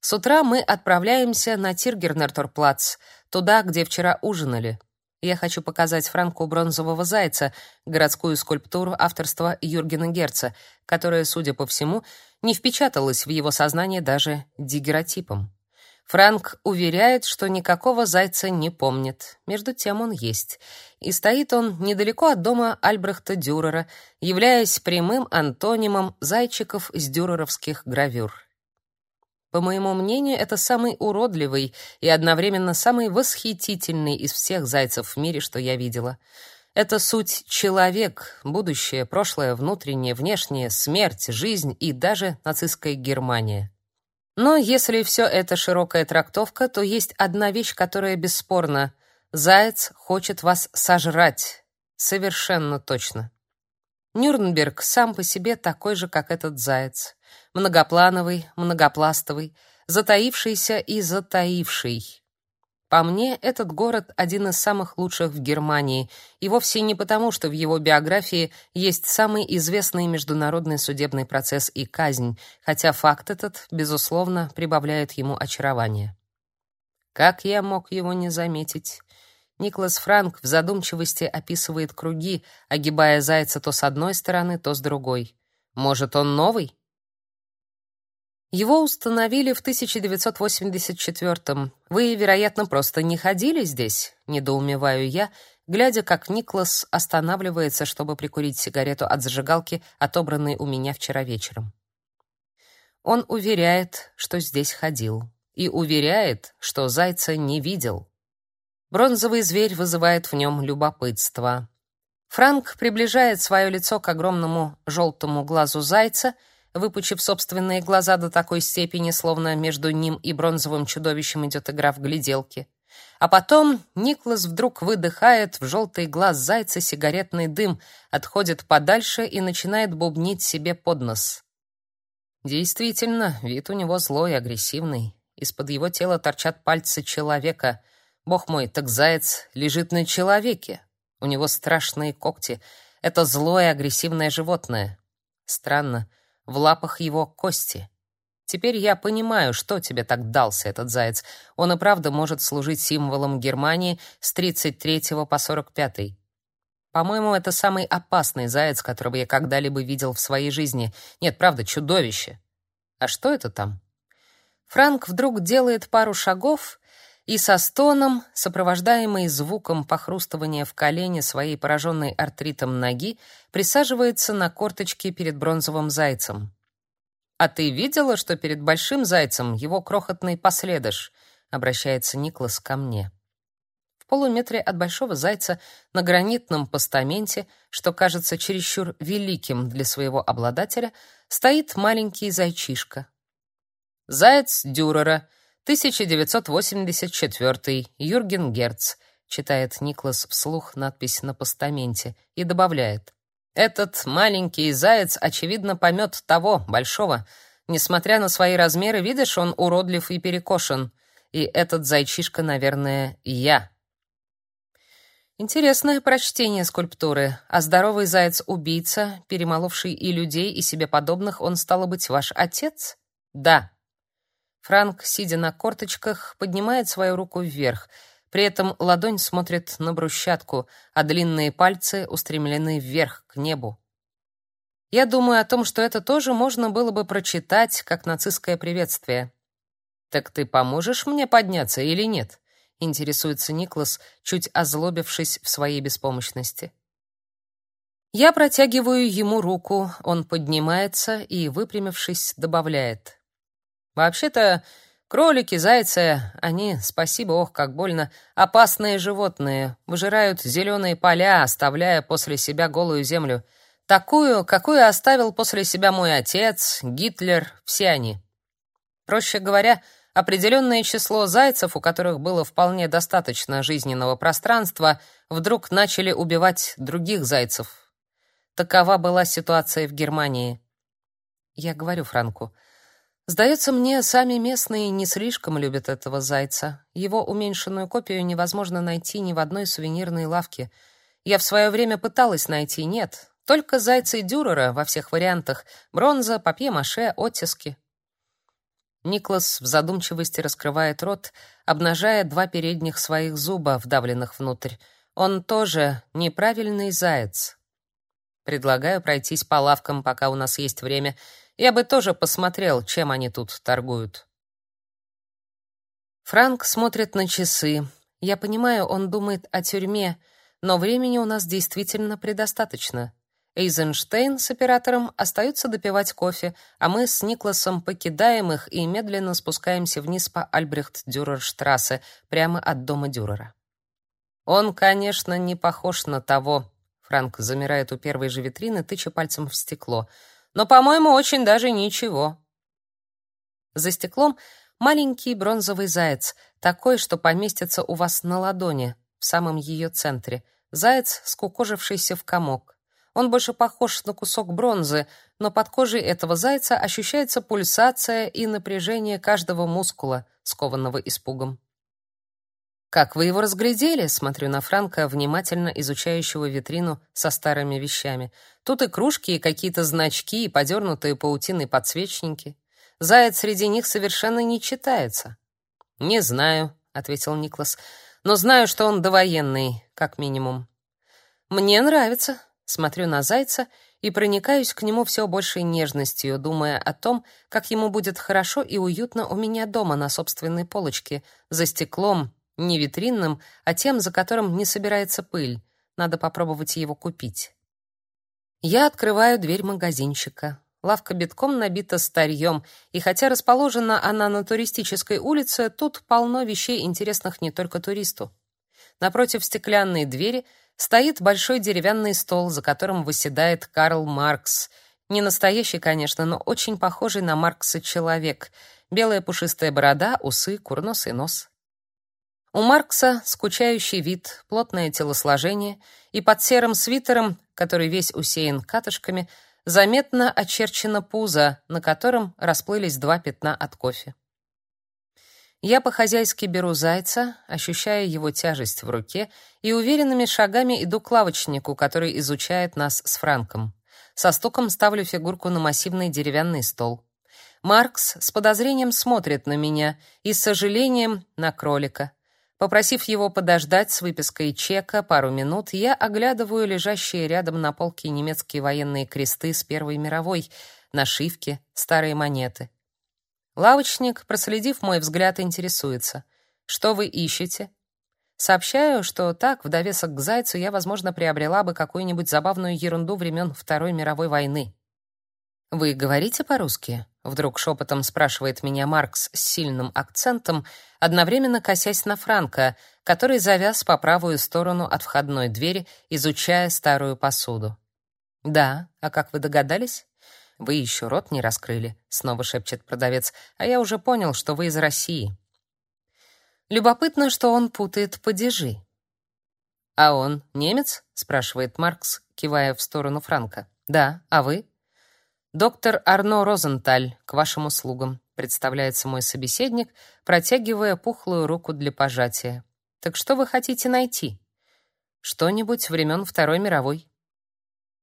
С утра мы отправляемся на Тиргернерторплац, туда, где вчера ужинали. Я хочу показать Франку бронзового зайца, городскую скульптуру авторства Юргена Герца, которая, судя по всему, не впечаталась в его сознание даже дигеротипом. Франк уверяет, что никакого зайца не помнит. Между тем он есть. И стоит он недалеко от дома Альбрехта Дюрера, являясь прямым антонимом зайчиков из дюреровских гравюр. По моему мнению, это самый уродливый и одновременно самый восхитительный из всех зайцев в мире, что я видела. Это суть человек, будущее, прошлое, внутреннее, внешнее, смерть, жизнь и даже нацистская Германия. Но если все это широкая трактовка, то есть одна вещь, которая бесспорна. Заяц хочет вас сожрать. Совершенно точно. Нюрнберг сам по себе такой же, как этот заяц многоплановый, многопластовый, затаившийся и затаивший. По мне, этот город один из самых лучших в Германии, и вовсе не потому, что в его биографии есть самый известный международный судебный процесс и казнь, хотя факт этот, безусловно, прибавляет ему очарование. Как я мог его не заметить? Никлас Франк в задумчивости описывает круги, огибая зайца то с одной стороны, то с другой. Может, он новый? Его установили в 1984-м. Вы, вероятно, просто не ходили здесь, недоумеваю я, глядя, как Никлас останавливается, чтобы прикурить сигарету от зажигалки, отобранной у меня вчера вечером. Он уверяет, что здесь ходил, и уверяет, что зайца не видел. Бронзовый зверь вызывает в нем любопытство. Франк приближает свое лицо к огромному желтому глазу зайца — выпучив собственные глаза до такой степени, словно между ним и бронзовым чудовищем идет игра в гляделки. А потом Никлас вдруг выдыхает в желтый глаз зайца сигаретный дым, отходит подальше и начинает бубнить себе под нос. Действительно, вид у него злой, агрессивный. Из-под его тела торчат пальцы человека. Бог мой, так заяц лежит на человеке. У него страшные когти. Это злое, агрессивное животное. Странно в лапах его кости. Теперь я понимаю, что тебе так дался этот заяц. Он и правда может служить символом Германии с 33 по 45. По-моему, это самый опасный заяц, которого я когда-либо видел в своей жизни. Нет, правда, чудовище. А что это там? Франк вдруг делает пару шагов и со стоном, сопровождаемый звуком похрустывания в колене своей пораженной артритом ноги, присаживается на корточки перед бронзовым зайцем. «А ты видела, что перед большим зайцем его крохотный последыш?» — обращается Никлас ко мне. В полуметре от большого зайца на гранитном постаменте, что кажется чересчур великим для своего обладателя, стоит маленький зайчишка. «Заяц Дюрера», 1984. Юрген Герц. Читает Никлас вслух надпись на постаменте и добавляет: Этот маленький заяц очевидно помет того большого. Несмотря на свои размеры, видишь, он уродлив и перекошен. И этот зайчишка, наверное, я. Интересное прочтение скульптуры. А здоровый заяц-убийца, перемоловший и людей, и себе подобных, он стало быть ваш отец? Да. Франк, сидя на корточках, поднимает свою руку вверх. При этом ладонь смотрит на брусчатку, а длинные пальцы устремлены вверх, к небу. Я думаю о том, что это тоже можно было бы прочитать как нацистское приветствие. Так ты поможешь мне подняться или нет? интересуется Никлас, чуть озлобившись в своей беспомощности. Я протягиваю ему руку, он поднимается и, выпрямившись, добавляет: Вообще-то кролики, зайцы, они, спасибо, ох, как больно, опасные животные, выжирают зеленые поля, оставляя после себя голую землю. Такую, какую оставил после себя мой отец, Гитлер, все они. Проще говоря, определенное число зайцев, у которых было вполне достаточно жизненного пространства, вдруг начали убивать других зайцев. Такова была ситуация в Германии. Я говорю Франку, Сдается мне, сами местные не слишком любят этого зайца. Его уменьшенную копию невозможно найти ни в одной сувенирной лавке. Я в свое время пыталась найти, нет. Только зайцы Дюрера во всех вариантах: бронза, папье-маше, оттиски. Никлас в задумчивости раскрывает рот, обнажая два передних своих зуба, вдавленных внутрь. Он тоже неправильный заяц. Предлагаю пройтись по лавкам, пока у нас есть время. Я бы тоже посмотрел, чем они тут торгуют. Франк смотрит на часы. Я понимаю, он думает о тюрьме, но времени у нас действительно предостаточно. Эйзенштейн с оператором остаются допивать кофе, а мы с Никласом покидаем их и медленно спускаемся вниз по Альбрехт-Дюрерштрассе, прямо от дома Дюрера. Он, конечно, не похож на того. Франк замирает у первой же витрины, тыча пальцем в стекло. Но, по-моему, очень даже ничего. За стеклом маленький бронзовый заяц, такой, что поместится у вас на ладони, в самом ее центре. Заяц, скукожившийся в комок. Он больше похож на кусок бронзы, но под кожей этого зайца ощущается пульсация и напряжение каждого мускула, скованного испугом. Как вы его разглядели? Смотрю на Франка, внимательно изучающего витрину со старыми вещами. Тут и кружки, и какие-то значки, и подернутые паутиной подсвечники. Заяц среди них совершенно не читается. Не знаю, ответил Никлас. Но знаю, что он довоенный, как минимум. Мне нравится, Смотрю на зайца и проникаюсь к нему все большей нежностью, думая о том, как ему будет хорошо и уютно у меня дома на собственной полочке, за стеклом, не витринным, а тем, за которым не собирается пыль. Надо попробовать его купить. Я открываю дверь магазинчика. Лавка битком набита старьем, и хотя расположена она на туристической улице, тут полно вещей интересных не только туристу. Напротив стеклянной двери стоит большой деревянный стол, за которым выседает Карл Маркс. Не настоящий, конечно, но очень похожий на Маркса человек. Белая пушистая борода, усы, курносый нос. У Маркса скучающий вид, плотное телосложение, и под серым свитером, который весь усеян катышками, заметно очерчено пузо, на котором расплылись два пятна от кофе. Я по-хозяйски беру зайца, ощущая его тяжесть в руке, и уверенными шагами иду к лавочнику, который изучает нас с Франком. Со стуком ставлю фигурку на массивный деревянный стол. Маркс с подозрением смотрит на меня и с сожалением на кролика. Попросив его подождать с выпиской чека пару минут, я оглядываю лежащие рядом на полке немецкие военные кресты с Первой мировой, нашивки, старые монеты. Лавочник, проследив мой взгляд, интересуется: "Что вы ищете?" Сообщаю, что так, в довесок к зайцу я, возможно, приобрела бы какую-нибудь забавную ерунду времен Второй мировой войны. Вы говорите по-русски? Вдруг шепотом спрашивает меня Маркс с сильным акцентом, одновременно косясь на Франка, который завяз по правую сторону от входной двери, изучая старую посуду. Да, а как вы догадались? Вы еще рот не раскрыли, снова шепчет продавец. А я уже понял, что вы из России. Любопытно, что он путает падежи. А он немец? спрашивает Маркс, кивая в сторону Франка. Да, а вы? Доктор Арно Розенталь, к вашим услугам, представляется мой собеседник, протягивая пухлую руку для пожатия. Так что вы хотите найти? Что-нибудь времен Второй мировой.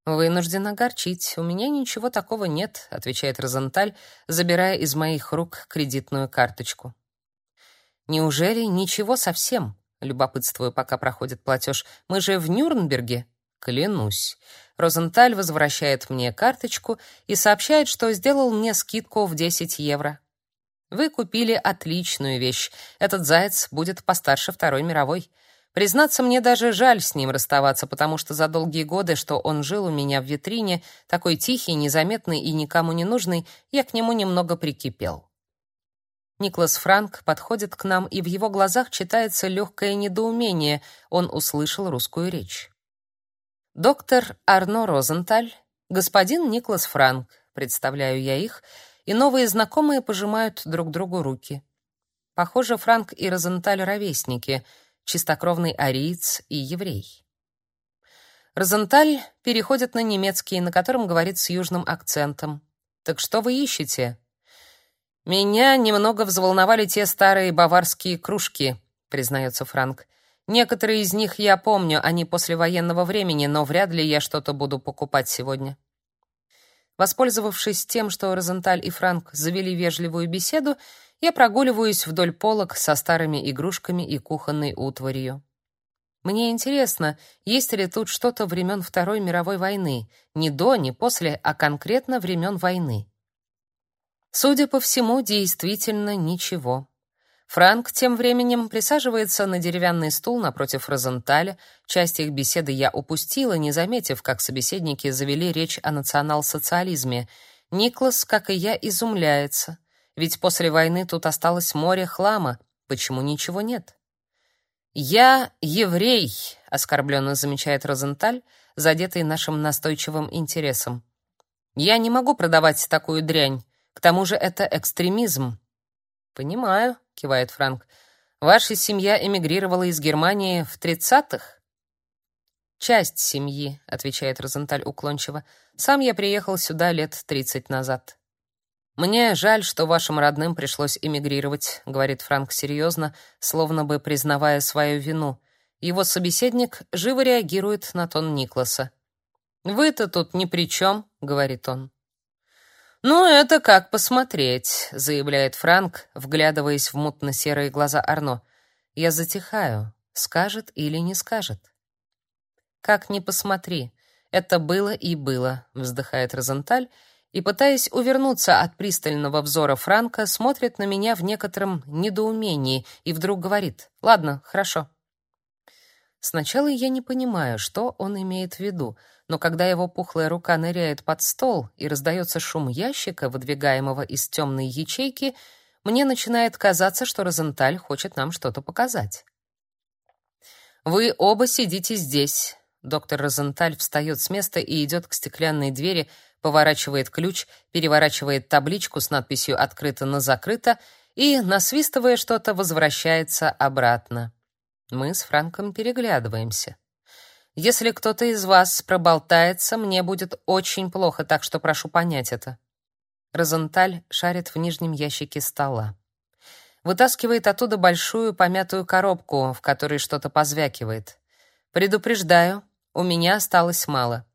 Вынужден огорчить. У меня ничего такого нет, отвечает Розенталь, забирая из моих рук кредитную карточку. Неужели ничего совсем? Любопытствую, пока проходит платеж. Мы же в Нюрнберге. Клянусь. Розенталь возвращает мне карточку и сообщает, что сделал мне скидку в 10 евро. Вы купили отличную вещь. Этот заяц будет постарше Второй мировой. Признаться, мне даже жаль с ним расставаться, потому что за долгие годы, что он жил у меня в витрине, такой тихий, незаметный и никому не нужный, я к нему немного прикипел. Никлас Франк подходит к нам, и в его глазах читается легкое недоумение. Он услышал русскую речь. Доктор Арно Розенталь, господин Никлас Франк, представляю я их, и новые знакомые пожимают друг другу руки. Похоже, Франк и Розенталь ровесники — чистокровный ариец и еврей. Розенталь переходит на немецкий, на котором говорит с южным акцентом. Так что вы ищете? Меня немного взволновали те старые баварские кружки, признается Франк. Некоторые из них я помню, они после военного времени, но вряд ли я что-то буду покупать сегодня. Воспользовавшись тем, что Розенталь и Франк завели вежливую беседу, я прогуливаюсь вдоль полок со старыми игрушками и кухонной утварью. Мне интересно, есть ли тут что-то времен Второй мировой войны, не до, не после, а конкретно времен войны. Судя по всему, действительно ничего. Франк тем временем присаживается на деревянный стул напротив Розенталя. Часть их беседы я упустила, не заметив, как собеседники завели речь о национал-социализме. Никлас, как и я, изумляется. Ведь после войны тут осталось море хлама. Почему ничего нет? «Я еврей», — оскорбленно замечает Розенталь, задетый нашим настойчивым интересом. «Я не могу продавать такую дрянь. К тому же это экстремизм». «Понимаю», — кивает Франк. «Ваша семья эмигрировала из Германии в тридцатых?» «Часть семьи», — отвечает Розенталь уклончиво. «Сам я приехал сюда лет тридцать назад». «Мне жаль, что вашим родным пришлось эмигрировать», — говорит Франк серьезно, словно бы признавая свою вину. Его собеседник живо реагирует на тон Никласа. «Вы-то тут ни при чем», — говорит он. «Ну, это как посмотреть», — заявляет Франк, вглядываясь в мутно-серые глаза Арно. «Я затихаю. Скажет или не скажет?» «Как ни посмотри. Это было и было», — вздыхает Розенталь, — и, пытаясь увернуться от пристального взора Франка, смотрит на меня в некотором недоумении и вдруг говорит «Ладно, хорошо». Сначала я не понимаю, что он имеет в виду, но когда его пухлая рука ныряет под стол и раздается шум ящика, выдвигаемого из темной ячейки, мне начинает казаться, что Розенталь хочет нам что-то показать. «Вы оба сидите здесь». Доктор Розенталь встает с места и идет к стеклянной двери, поворачивает ключ, переворачивает табличку с надписью «Открыто» на «Закрыто» и, насвистывая что-то, возвращается обратно. Мы с Франком переглядываемся. Если кто-то из вас проболтается, мне будет очень плохо, так что прошу понять это. Розенталь шарит в нижнем ящике стола. Вытаскивает оттуда большую помятую коробку, в которой что-то позвякивает. Предупреждаю, у меня осталось мало.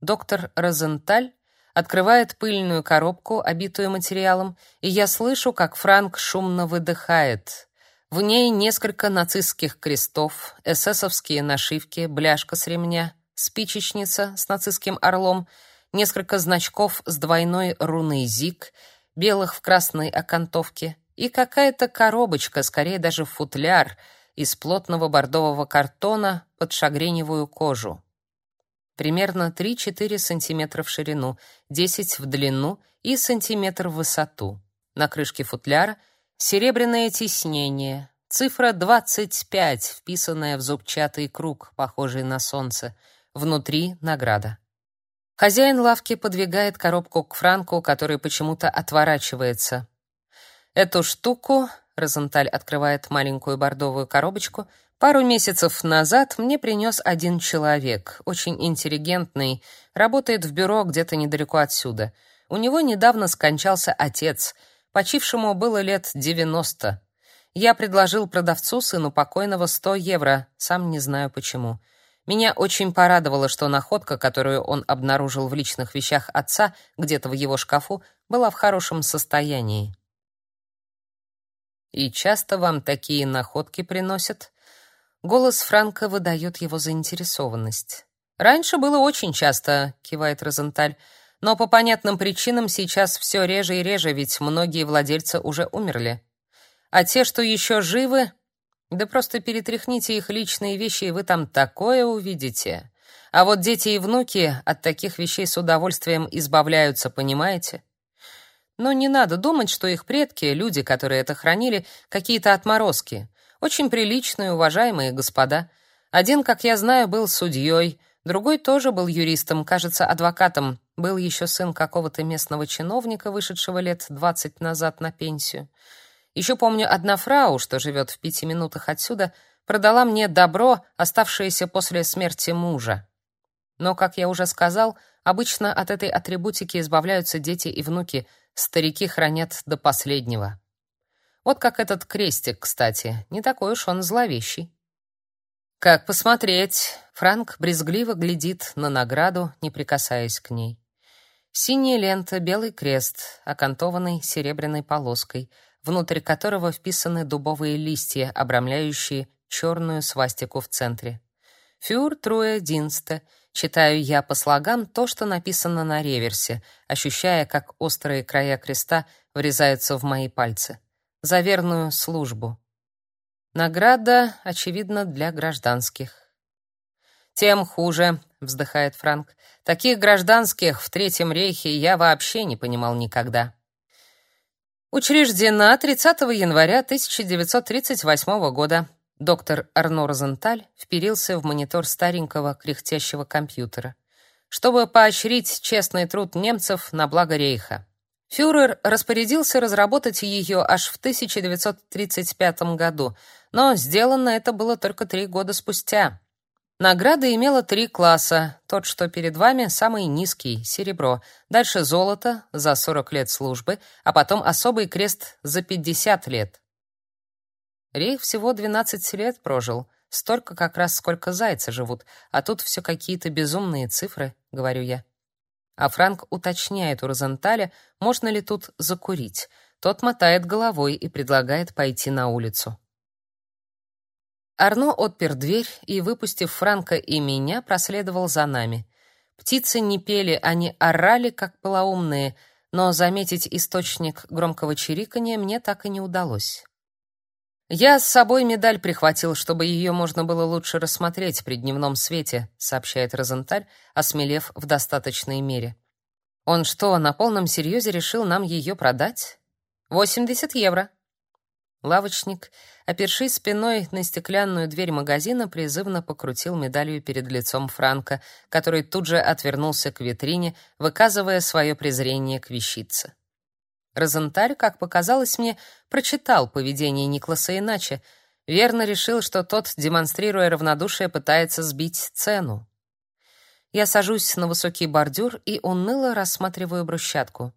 Доктор Розенталь открывает пыльную коробку, обитую материалом, и я слышу, как Франк шумно выдыхает. В ней несколько нацистских крестов, эсэсовские нашивки, бляшка с ремня, спичечница с нацистским орлом, несколько значков с двойной руной ЗИГ, белых в красной окантовке и какая-то коробочка, скорее даже футляр, из плотного бордового картона под шагреневую кожу примерно 3-4 см в ширину, 10 в длину и сантиметр в высоту. На крышке футляра серебряное тиснение, цифра 25, вписанная в зубчатый круг, похожий на солнце. Внутри награда. Хозяин лавки подвигает коробку к Франку, который почему-то отворачивается. Эту штуку Розенталь открывает маленькую бордовую коробочку, Пару месяцев назад мне принес один человек, очень интеллигентный, работает в бюро где-то недалеко отсюда. У него недавно скончался отец, почившему было лет 90. Я предложил продавцу сыну покойного 100 евро, сам не знаю почему. Меня очень порадовало, что находка, которую он обнаружил в личных вещах отца, где-то в его шкафу, была в хорошем состоянии. И часто вам такие находки приносят? Голос Франка выдает его заинтересованность. Раньше было очень часто, кивает Розенталь. Но по понятным причинам сейчас все реже и реже, ведь многие владельцы уже умерли. А те, что еще живы, да просто перетряхните их личные вещи, и вы там такое увидите. А вот дети и внуки от таких вещей с удовольствием избавляются, понимаете? Но не надо думать, что их предки, люди, которые это хранили, какие-то отморозки. Очень приличные, уважаемые господа. Один, как я знаю, был судьей, другой тоже был юристом, кажется, адвокатом. Был еще сын какого-то местного чиновника, вышедшего лет двадцать назад на пенсию. Еще помню, одна фрау, что живет в пяти минутах отсюда, продала мне добро, оставшееся после смерти мужа. Но, как я уже сказал, обычно от этой атрибутики избавляются дети и внуки, старики хранят до последнего. Вот как этот крестик, кстати, не такой уж он зловещий. Как посмотреть? Франк брезгливо глядит на награду, не прикасаясь к ней. Синяя лента, белый крест, окантованный серебряной полоской, внутрь которого вписаны дубовые листья, обрамляющие черную свастику в центре. «Фюр Труэ Динсте», читаю я по слогам то, что написано на реверсе, ощущая, как острые края креста врезаются в мои пальцы. За верную службу. Награда, очевидно, для гражданских. Тем хуже, вздыхает Франк. Таких гражданских в Третьем рейхе я вообще не понимал никогда. Учреждена 30 января 1938 года. Доктор Арно Розенталь вперился в монитор старенького кряхтящего компьютера, чтобы поощрить честный труд немцев на благо рейха. Фюрер распорядился разработать ее аж в 1935 году, но сделано это было только три года спустя. Награда имела три класса. Тот, что перед вами, самый низкий серебро. Дальше золото за 40 лет службы, а потом особый крест за 50 лет. Рейх всего 12 лет прожил, столько как раз сколько зайцы живут, а тут все какие-то безумные цифры, говорю я. А Франк уточняет у Розенталя, можно ли тут закурить. Тот мотает головой и предлагает пойти на улицу. Арно отпер дверь и, выпустив Франка и меня, проследовал за нами. Птицы не пели, они орали, как полоумные, но заметить источник громкого чириканья мне так и не удалось. «Я с собой медаль прихватил, чтобы ее можно было лучше рассмотреть при дневном свете», сообщает Розенталь, осмелев в достаточной мере. «Он что, на полном серьезе решил нам ее продать?» «80 евро», Лавочник, опершись спиной на стеклянную дверь магазина, призывно покрутил медалью перед лицом Франка, который тут же отвернулся к витрине, выказывая свое презрение к вещице. Розенталь, как показалось мне, прочитал поведение Никласа иначе, верно решил, что тот, демонстрируя равнодушие, пытается сбить цену. Я сажусь на высокий бордюр и уныло рассматриваю брусчатку.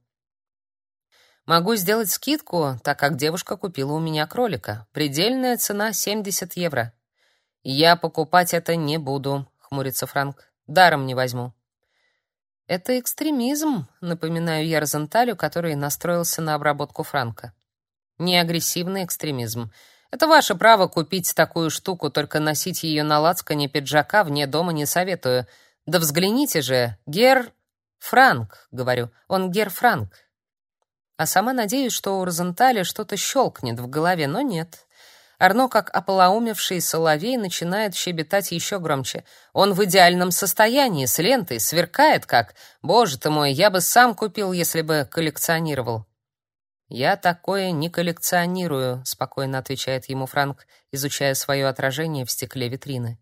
Могу сделать скидку, так как девушка купила у меня кролика. Предельная цена 70 евро. Я покупать это не буду, хмурится Франк. Даром не возьму. Это экстремизм, напоминаю я Розенталю, который настроился на обработку Франка. Не агрессивный экстремизм. Это ваше право купить такую штуку, только носить ее на лацкане пиджака вне дома не советую. Да взгляните же, Гер Франк, говорю. Он Гер Франк а сама надеюсь, что у Розенталя что-то щелкнет в голове, но нет. Арно, как ополоумевший соловей, начинает щебетать еще громче. Он в идеальном состоянии, с лентой, сверкает как. Боже ты мой, я бы сам купил, если бы коллекционировал. Я такое не коллекционирую, спокойно отвечает ему Франк, изучая свое отражение в стекле витрины.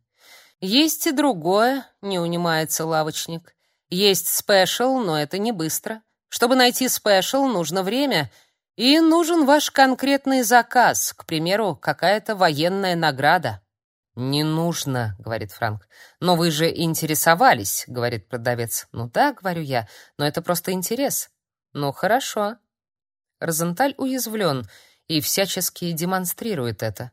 Есть и другое, не унимается лавочник. Есть special, но это не быстро. Чтобы найти special, нужно время, и нужен ваш конкретный заказ, к примеру, какая-то военная награда. Не нужно, говорит Франк. Но вы же интересовались, говорит продавец. Ну да, говорю я, но это просто интерес. Ну хорошо. Розенталь уязвлен и всячески демонстрирует это.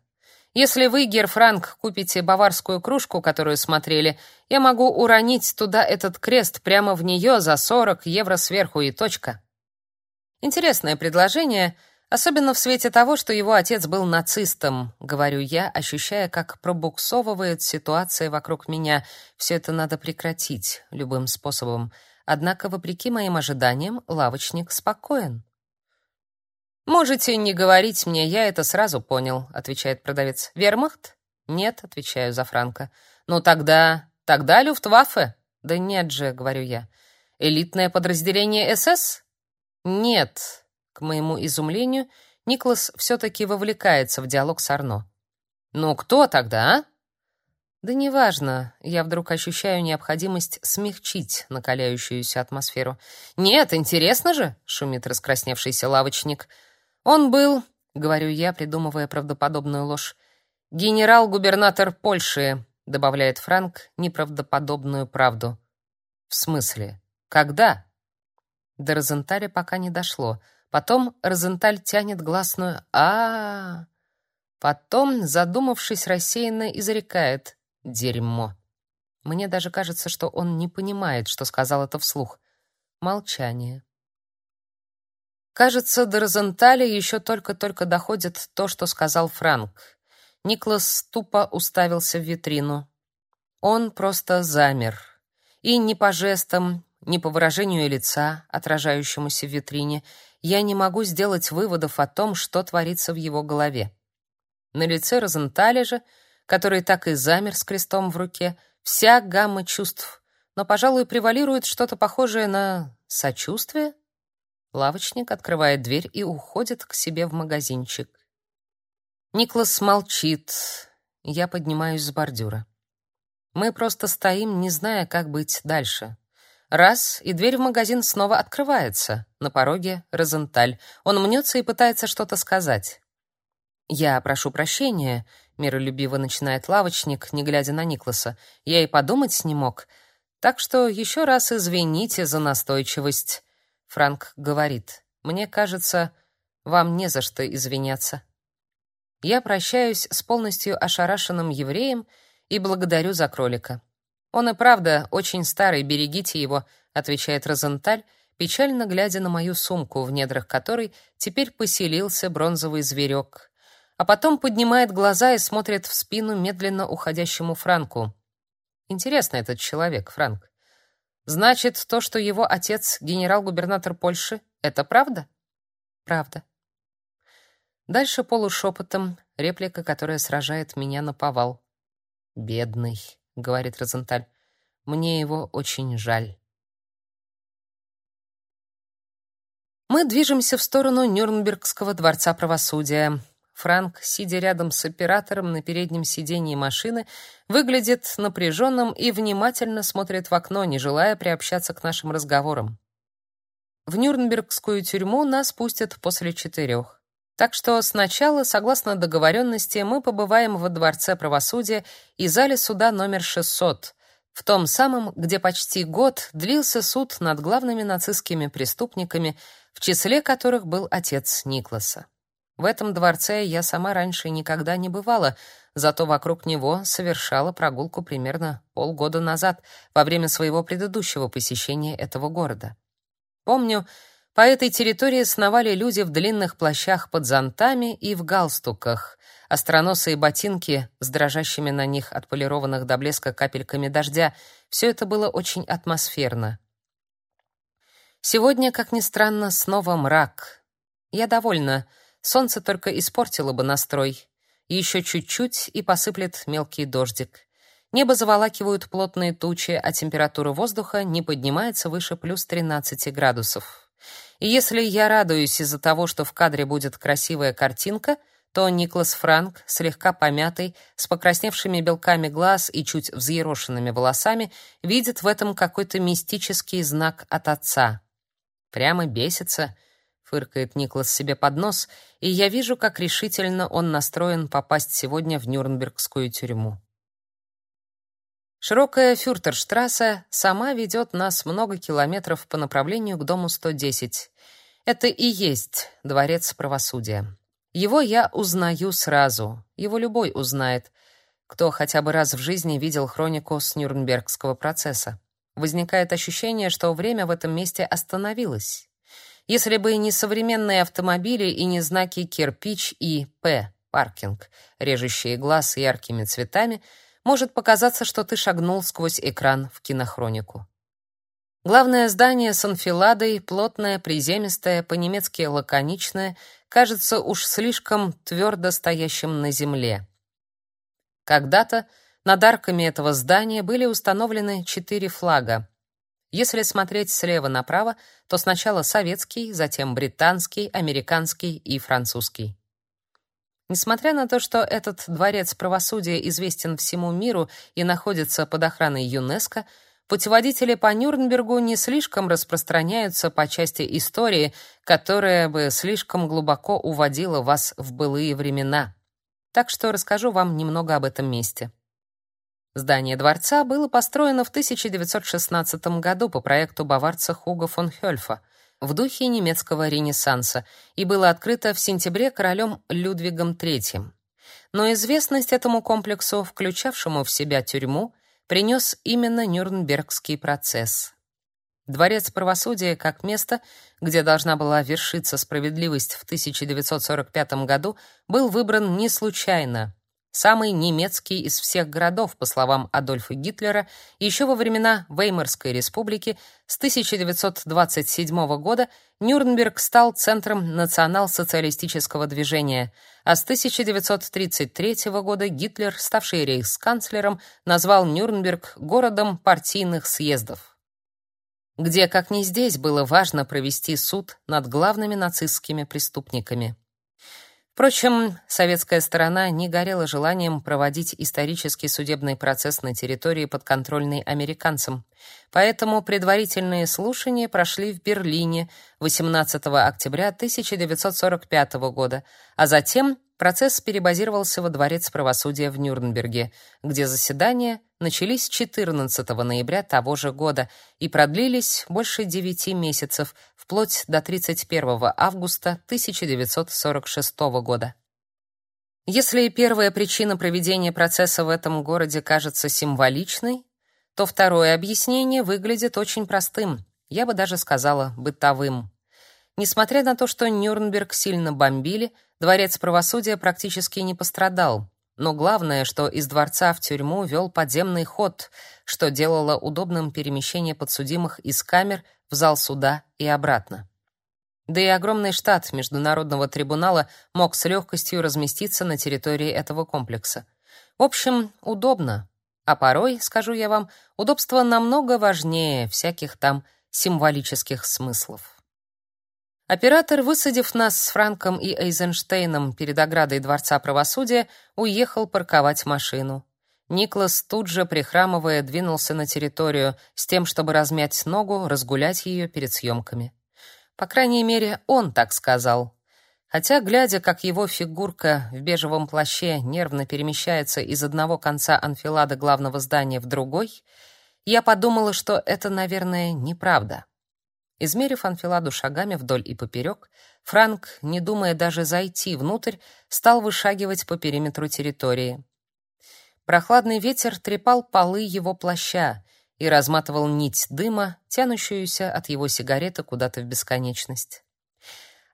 Если вы, Герфранк, купите баварскую кружку, которую смотрели, я могу уронить туда этот крест прямо в нее за 40 евро сверху и точка. Интересное предложение, особенно в свете того, что его отец был нацистом, говорю я, ощущая, как пробуксовывает ситуация вокруг меня. Все это надо прекратить любым способом. Однако, вопреки моим ожиданиям, лавочник спокоен. Можете не говорить мне, я это сразу понял, отвечает продавец. Вермахт? Нет, отвечаю за Франка. Ну тогда, тогда Люфтваффе? Да нет же, говорю я. Элитное подразделение СС? Нет. К моему изумлению, Никлас все таки вовлекается в диалог с Арно. Ну кто тогда, а? Да неважно, я вдруг ощущаю необходимость смягчить накаляющуюся атмосферу. Нет, интересно же, шумит раскрасневшийся лавочник. Он был, говорю я, придумывая правдоподобную ложь, генерал-губернатор Польши, добавляет Франк неправдоподобную правду. В смысле? Когда? До Розенталя пока не дошло. Потом Розенталь тянет гласную а, -а. Потом, задумавшись рассеянно, изрекает «дерьмо». Мне даже кажется, что он не понимает, что сказал это вслух. Молчание. Кажется, до Розенталя еще только-только доходит то, что сказал Франк. Никлас тупо уставился в витрину. Он просто замер. И ни по жестам, ни по выражению лица, отражающемуся в витрине, я не могу сделать выводов о том, что творится в его голове. На лице Розенталя же, который так и замер с крестом в руке, вся гамма чувств, но, пожалуй, превалирует что-то похожее на сочувствие. Лавочник открывает дверь и уходит к себе в магазинчик. Никлас молчит. Я поднимаюсь с бордюра. Мы просто стоим, не зная, как быть дальше. Раз, и дверь в магазин снова открывается. На пороге Розенталь. Он мнется и пытается что-то сказать. «Я прошу прощения», — миролюбиво начинает лавочник, не глядя на Никласа. «Я и подумать не мог. Так что еще раз извините за настойчивость». Франк говорит. «Мне кажется, вам не за что извиняться». Я прощаюсь с полностью ошарашенным евреем и благодарю за кролика. Он и правда очень старый, берегите его, отвечает Розенталь, печально глядя на мою сумку, в недрах которой теперь поселился бронзовый зверек. А потом поднимает глаза и смотрит в спину медленно уходящему Франку. Интересно этот человек, Франк. Значит, то, что его отец генерал-губернатор Польши, это правда? Правда. Дальше полушепотом реплика, которая сражает меня на повал. Бедный говорит Розенталь. Мне его очень жаль. Мы движемся в сторону Нюрнбергского дворца правосудия. Франк, сидя рядом с оператором на переднем сиденье машины, выглядит напряженным и внимательно смотрит в окно, не желая приобщаться к нашим разговорам. В Нюрнбергскую тюрьму нас пустят после четырех. Так что сначала, согласно договоренности, мы побываем во дворце правосудия и зале суда номер 600, в том самом, где почти год длился суд над главными нацистскими преступниками, в числе которых был отец Никласа. В этом дворце я сама раньше никогда не бывала, зато вокруг него совершала прогулку примерно полгода назад, во время своего предыдущего посещения этого города. Помню, по этой территории сновали люди в длинных плащах под зонтами и в галстуках, остроносые ботинки с дрожащими на них отполированных до блеска капельками дождя. Все это было очень атмосферно. Сегодня, как ни странно, снова мрак. Я довольна. Солнце только испортило бы настрой. Еще чуть-чуть и посыплет мелкий дождик. Небо заволакивают плотные тучи, а температура воздуха не поднимается выше плюс 13 градусов. И если я радуюсь из-за того, что в кадре будет красивая картинка, то Никлас Франк, слегка помятый, с покрасневшими белками глаз и чуть взъерошенными волосами, видит в этом какой-то мистический знак от отца. Прямо бесится, фыркает Никлас себе под нос, и я вижу, как решительно он настроен попасть сегодня в Нюрнбергскую тюрьму. Широкая Фюртерштрассе сама ведет нас много километров по направлению к дому 110. Это и есть дворец правосудия. Его я узнаю сразу. Его любой узнает, кто хотя бы раз в жизни видел хронику с Нюрнбергского процесса. Возникает ощущение, что время в этом месте остановилось. Если бы не современные автомобили и не знаки кирпич и П паркинг, режущие глаз яркими цветами, может показаться, что ты шагнул сквозь экран в кинохронику. Главное здание с анфиладой, плотное, приземистое, по-немецки лаконичное, кажется уж слишком твердо стоящим на земле. Когда-то над арками этого здания были установлены четыре флага. Если смотреть слева направо, то сначала советский, затем британский, американский и французский. Несмотря на то, что этот дворец правосудия известен всему миру и находится под охраной ЮНЕСКО, путеводители по Нюрнбергу не слишком распространяются по части истории, которая бы слишком глубоко уводила вас в былые времена. Так что расскажу вам немного об этом месте. Здание дворца было построено в 1916 году по проекту баварца Хуго фон Хёльфа — в духе немецкого ренессанса и было открыто в сентябре королем Людвигом III. Но известность этому комплексу, включавшему в себя тюрьму, принес именно Нюрнбергский процесс. Дворец правосудия как место, где должна была вершиться справедливость в 1945 году, был выбран не случайно. Самый немецкий из всех городов, по словам Адольфа Гитлера, еще во времена Веймарской республики с 1927 года Нюрнберг стал центром национал-социалистического движения, а с 1933 года Гитлер, ставший рейхсканцлером, назвал Нюрнберг городом партийных съездов где, как ни здесь, было важно провести суд над главными нацистскими преступниками. Впрочем, советская сторона не горела желанием проводить исторический судебный процесс на территории, подконтрольной американцам. Поэтому предварительные слушания прошли в Берлине 18 октября 1945 года, а затем процесс перебазировался во Дворец правосудия в Нюрнберге, где заседания начались 14 ноября того же года и продлились больше девяти месяцев, вплоть до 31 августа 1946 года. Если первая причина проведения процесса в этом городе кажется символичной, то второе объяснение выглядит очень простым, я бы даже сказала, бытовым. Несмотря на то, что Нюрнберг сильно бомбили, дворец правосудия практически не пострадал. Но главное, что из дворца в тюрьму вел подземный ход, что делало удобным перемещение подсудимых из камер в зал суда и обратно. Да и огромный штат Международного трибунала мог с легкостью разместиться на территории этого комплекса. В общем, удобно. А порой, скажу я вам, удобство намного важнее всяких там символических смыслов. Оператор, высадив нас с Франком и Эйзенштейном перед оградой Дворца правосудия, уехал парковать машину. Никлас тут же, прихрамывая, двинулся на территорию с тем, чтобы размять ногу, разгулять ее перед съемками. По крайней мере, он так сказал. Хотя, глядя, как его фигурка в бежевом плаще нервно перемещается из одного конца анфилады главного здания в другой, я подумала, что это, наверное, неправда. Измерив анфиладу шагами вдоль и поперек, Франк, не думая даже зайти внутрь, стал вышагивать по периметру территории. Прохладный ветер трепал полы его плаща и разматывал нить дыма, тянущуюся от его сигареты куда-то в бесконечность.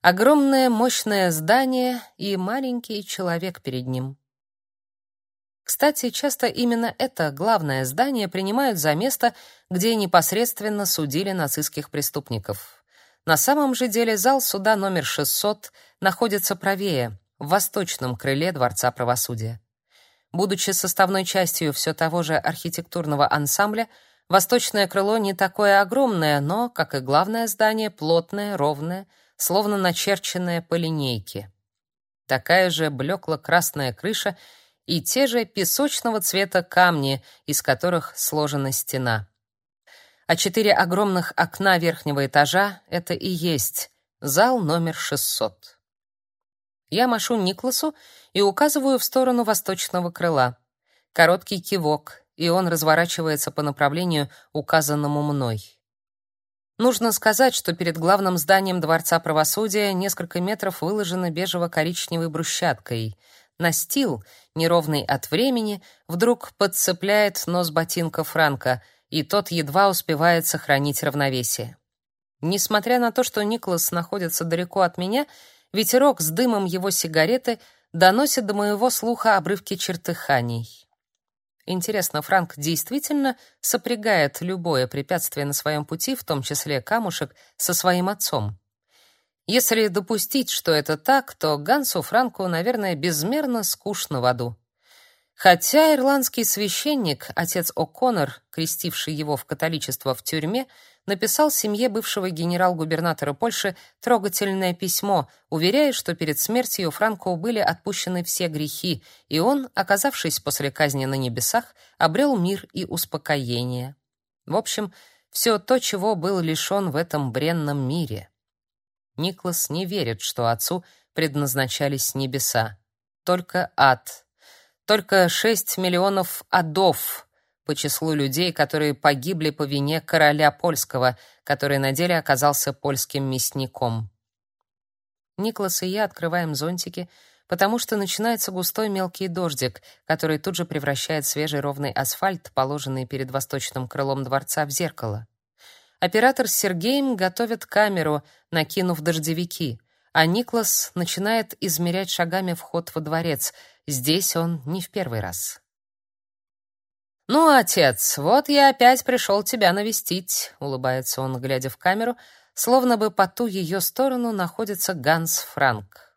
Огромное мощное здание и маленький человек перед ним. Кстати, часто именно это главное здание принимают за место, где непосредственно судили нацистских преступников. На самом же деле зал суда номер 600 находится правее, в восточном крыле Дворца правосудия. Будучи составной частью все того же архитектурного ансамбля, восточное крыло не такое огромное, но, как и главное здание, плотное, ровное, словно начерченное по линейке. Такая же блекло-красная крыша — и те же песочного цвета камни, из которых сложена стена. А четыре огромных окна верхнего этажа — это и есть зал номер 600. Я машу Никласу и указываю в сторону восточного крыла. Короткий кивок, и он разворачивается по направлению, указанному мной. Нужно сказать, что перед главным зданием Дворца правосудия несколько метров выложено бежево-коричневой брусчаткой — Настил, неровный от времени, вдруг подцепляет нос ботинка Франка, и тот едва успевает сохранить равновесие. Несмотря на то, что Николас находится далеко от меня, ветерок с дымом его сигареты доносит до моего слуха обрывки чертыханий. Интересно, Франк действительно сопрягает любое препятствие на своем пути, в том числе камушек, со своим отцом? Если допустить, что это так, то Гансу Франку, наверное, безмерно скучно в аду. Хотя ирландский священник, отец О'Коннор, крестивший его в католичество в тюрьме, написал семье бывшего генерал-губернатора Польши трогательное письмо, уверяя, что перед смертью Франку были отпущены все грехи, и он, оказавшись после казни на небесах, обрел мир и успокоение. В общем, все то, чего был лишен в этом бренном мире. Никлас не верит, что отцу предназначались небеса. Только ад. Только шесть миллионов адов по числу людей, которые погибли по вине короля польского, который на деле оказался польским мясником. Никлас и я открываем зонтики, потому что начинается густой мелкий дождик, который тут же превращает свежий ровный асфальт, положенный перед восточным крылом дворца, в зеркало. Оператор с Сергеем готовят камеру, накинув дождевики, а Никлас начинает измерять шагами вход во дворец. Здесь он не в первый раз. «Ну, отец, вот я опять пришел тебя навестить», — улыбается он, глядя в камеру, словно бы по ту ее сторону находится Ганс Франк.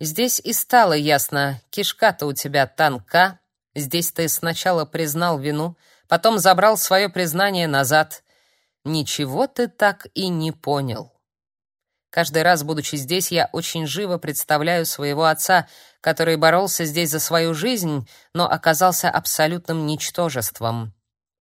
«Здесь и стало ясно, кишка-то у тебя танка. Здесь ты сначала признал вину, потом забрал свое признание назад. Ничего ты так и не понял». Каждый раз, будучи здесь, я очень живо представляю своего отца, который боролся здесь за свою жизнь, но оказался абсолютным ничтожеством.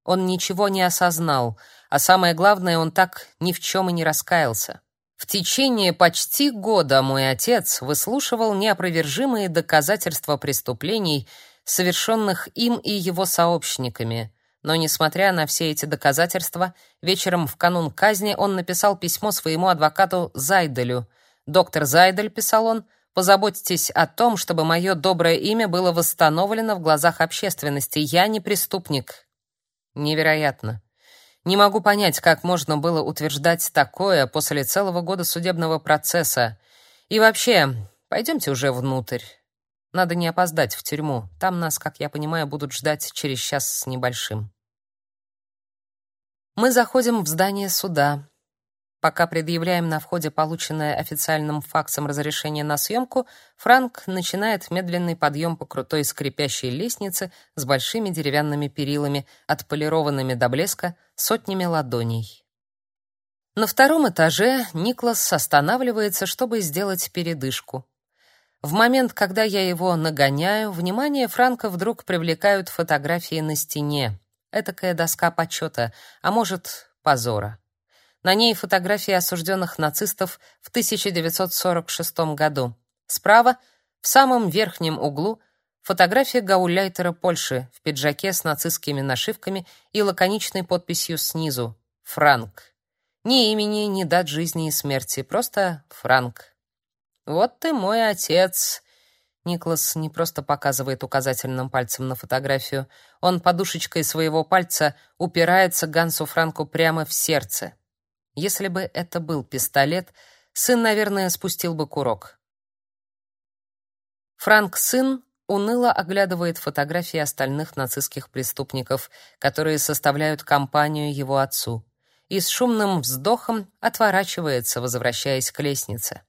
Он ничего не осознал, а самое главное, он так ни в чем и не раскаялся. В течение почти года мой отец выслушивал неопровержимые доказательства преступлений, совершенных им и его сообщниками, но, несмотря на все эти доказательства, вечером в канун казни он написал письмо своему адвокату Зайделю. «Доктор Зайдель», — писал он, — «позаботьтесь о том, чтобы мое доброе имя было восстановлено в глазах общественности. Я не преступник». Невероятно. Не могу понять, как можно было утверждать такое после целого года судебного процесса. И вообще, пойдемте уже внутрь. Надо не опоздать в тюрьму. Там нас, как я понимаю, будут ждать через час с небольшим. Мы заходим в здание суда. Пока предъявляем на входе полученное официальным факсом разрешение на съемку, Франк начинает медленный подъем по крутой скрипящей лестнице с большими деревянными перилами, отполированными до блеска сотнями ладоней. На втором этаже Никлас останавливается, чтобы сделать передышку. В момент, когда я его нагоняю, внимание Франка вдруг привлекают фотографии на стене. Этакая доска почета, а может, позора. На ней фотографии осужденных нацистов в 1946 году. Справа, в самом верхнем углу, фотография гауляйтера Польши в пиджаке с нацистскими нашивками и лаконичной подписью снизу «Франк». Ни имени, ни дат жизни и смерти, просто «Франк». Вот ты мой отец. Никлас не просто показывает указательным пальцем на фотографию, он подушечкой своего пальца упирается Гансу Франку прямо в сердце. Если бы это был пистолет, сын, наверное, спустил бы курок. Франк сын уныло оглядывает фотографии остальных нацистских преступников, которые составляют компанию его отцу, и с шумным вздохом отворачивается, возвращаясь к лестнице.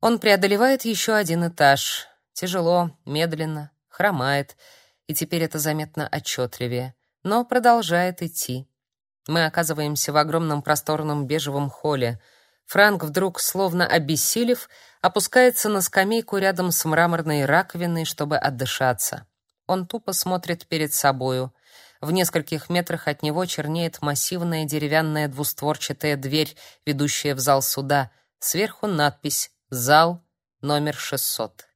Он преодолевает еще один этаж. Тяжело, медленно, хромает, и теперь это заметно отчетливее, но продолжает идти. Мы оказываемся в огромном просторном бежевом холле. Франк вдруг, словно обессилев, опускается на скамейку рядом с мраморной раковиной, чтобы отдышаться. Он тупо смотрит перед собою. В нескольких метрах от него чернеет массивная деревянная двустворчатая дверь, ведущая в зал суда. Сверху надпись Зал номер 600.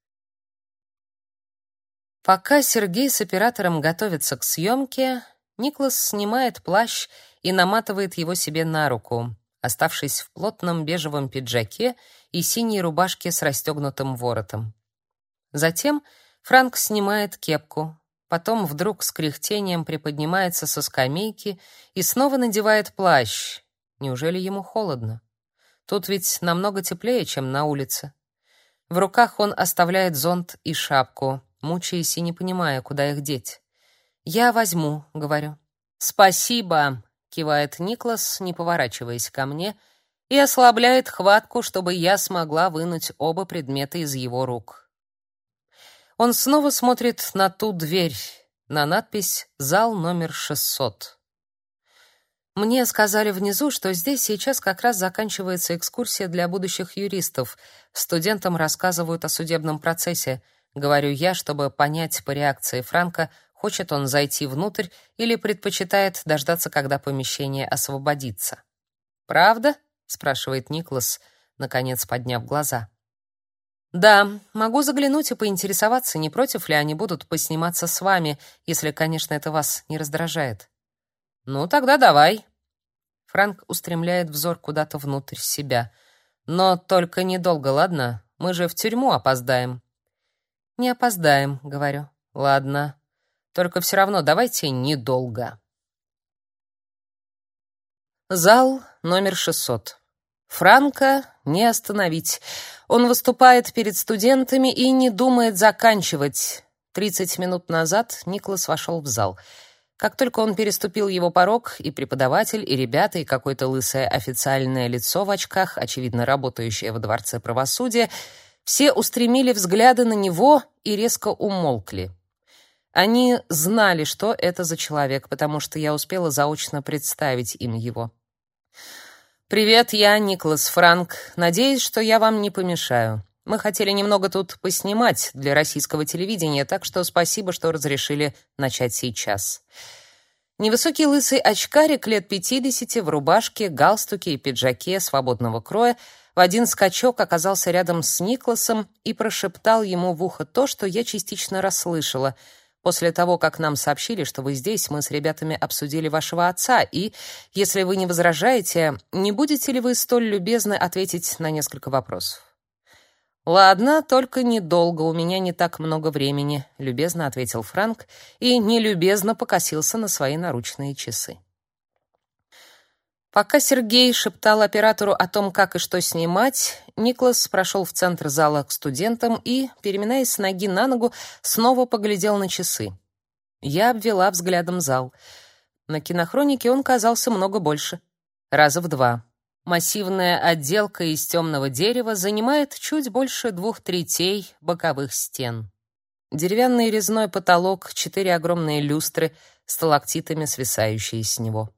Пока Сергей с оператором готовятся к съемке, Никлас снимает плащ и наматывает его себе на руку, оставшись в плотном бежевом пиджаке и синей рубашке с расстегнутым воротом. Затем Франк снимает кепку, потом вдруг с кряхтением приподнимается со скамейки и снова надевает плащ. Неужели ему холодно? Тут ведь намного теплее, чем на улице. В руках он оставляет зонт и шапку, мучаясь и не понимая, куда их деть. «Я возьму», — говорю. «Спасибо», — кивает Никлас, не поворачиваясь ко мне, и ослабляет хватку, чтобы я смогла вынуть оба предмета из его рук. Он снова смотрит на ту дверь, на надпись «Зал номер 600». Мне сказали внизу, что здесь сейчас как раз заканчивается экскурсия для будущих юристов. Студентам рассказывают о судебном процессе. Говорю я, чтобы понять по реакции Франка, хочет он зайти внутрь или предпочитает дождаться, когда помещение освободится. «Правда?» — спрашивает Никлас, наконец подняв глаза. «Да, могу заглянуть и поинтересоваться, не против ли они будут посниматься с вами, если, конечно, это вас не раздражает». «Ну, тогда давай». Франк устремляет взор куда-то внутрь себя. «Но только недолго, ладно? Мы же в тюрьму опоздаем». «Не опоздаем», — говорю. «Ладно. Только все равно давайте недолго». Зал номер 600. Франка не остановить. Он выступает перед студентами и не думает заканчивать. 30 минут назад Никлас вошел в зал. Как только он переступил его порог, и преподаватель, и ребята, и какое-то лысое официальное лицо в очках, очевидно работающее в дворце правосудия, все устремили взгляды на него и резко умолкли. Они знали, что это за человек, потому что я успела заочно представить им его. Привет, я Никлас Франк. Надеюсь, что я вам не помешаю. Мы хотели немного тут поснимать для российского телевидения, так что спасибо, что разрешили начать сейчас. Невысокий лысый очкарик лет пятидесяти в рубашке, галстуке и пиджаке свободного кроя в один скачок оказался рядом с Никласом и прошептал ему в ухо то, что я частично расслышала. После того, как нам сообщили, что вы здесь, мы с ребятами обсудили вашего отца, и, если вы не возражаете, не будете ли вы столь любезны ответить на несколько вопросов? Ладно, только недолго, у меня не так много времени, любезно ответил Франк и нелюбезно покосился на свои наручные часы. Пока Сергей шептал оператору о том, как и что снимать, Никлас прошел в центр зала к студентам и, переминаясь с ноги на ногу, снова поглядел на часы. Я обвела взглядом зал. На кинохронике он казался много больше. Раза в два. Массивная отделка из темного дерева занимает чуть больше двух третей боковых стен. Деревянный резной потолок, четыре огромные люстры, сталактитами свисающие с него.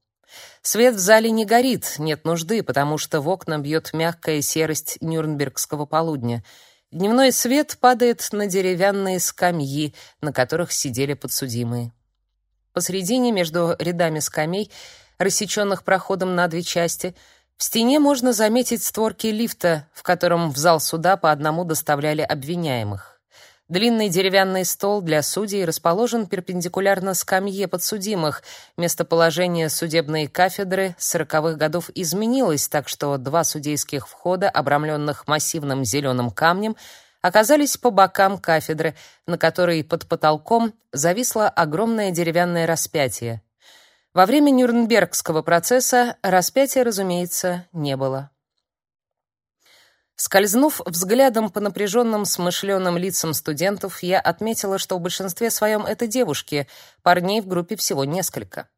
Свет в зале не горит, нет нужды, потому что в окна бьет мягкая серость нюрнбергского полудня. Дневной свет падает на деревянные скамьи, на которых сидели подсудимые. Посредине, между рядами скамей, рассеченных проходом на две части, в стене можно заметить створки лифта, в котором в зал суда по одному доставляли обвиняемых. Длинный деревянный стол для судей расположен перпендикулярно скамье подсудимых. Местоположение судебной кафедры сороковых годов изменилось, так что два судейских входа, обрамленных массивным зеленым камнем, оказались по бокам кафедры, на которой под потолком зависло огромное деревянное распятие. Во время Нюрнбергского процесса распятия, разумеется, не было. Скользнув взглядом по напряженным, смышленым лицам студентов, я отметила, что в большинстве своем это девушки, парней в группе всего несколько.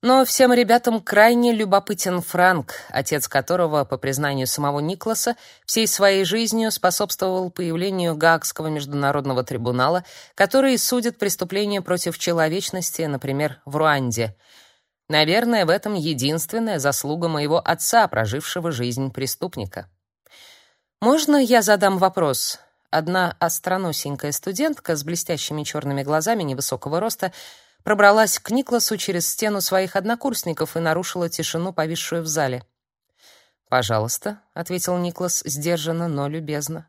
Но всем ребятам крайне любопытен Франк, отец которого, по признанию самого Никласа, всей своей жизнью способствовал появлению Гаагского международного трибунала, который судит преступления против человечности, например, в Руанде. Наверное, в этом единственная заслуга моего отца, прожившего жизнь преступника. Можно я задам вопрос? Одна остроносенькая студентка с блестящими черными глазами невысокого роста пробралась к Никласу через стену своих однокурсников и нарушила тишину, повисшую в зале. "Пожалуйста", ответил Никлас сдержанно, но любезно.